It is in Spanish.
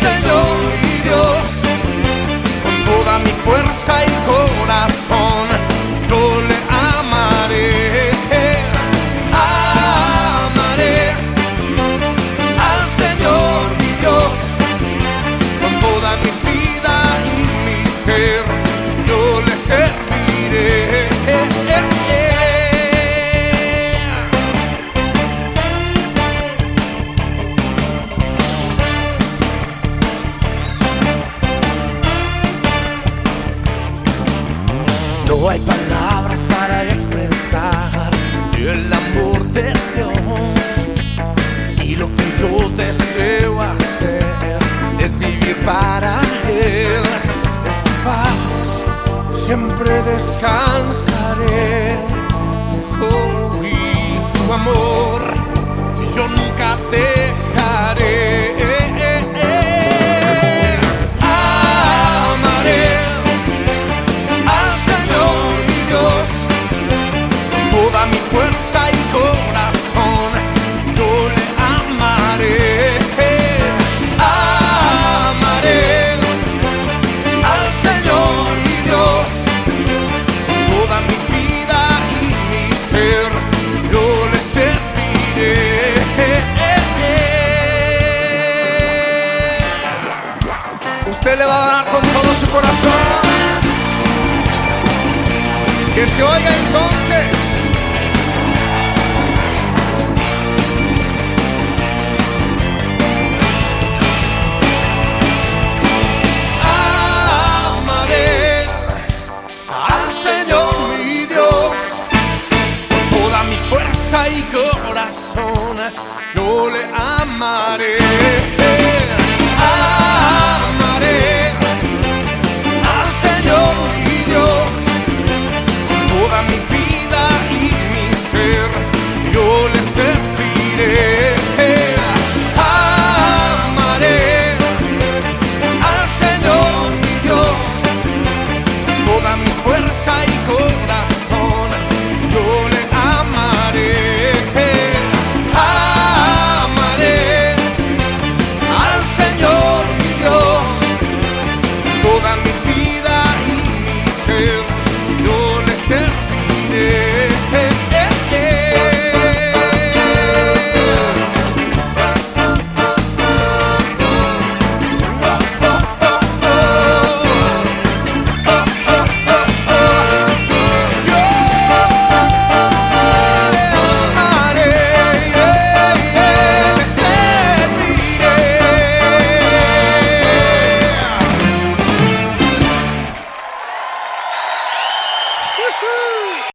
Señor mi Dios, con toda mi fuerza y palabras para expresar el amor de Dios. Y lo que yo deseo hacer es vivir para Él. En su paz siempre descansaré. Oh, y su amor yo nunca te Usted le va a dar con todo su corazón. Que se oiga entonces. Amaré al Señor mi Dios con toda mi fuerza y corazón. Yo le amaré.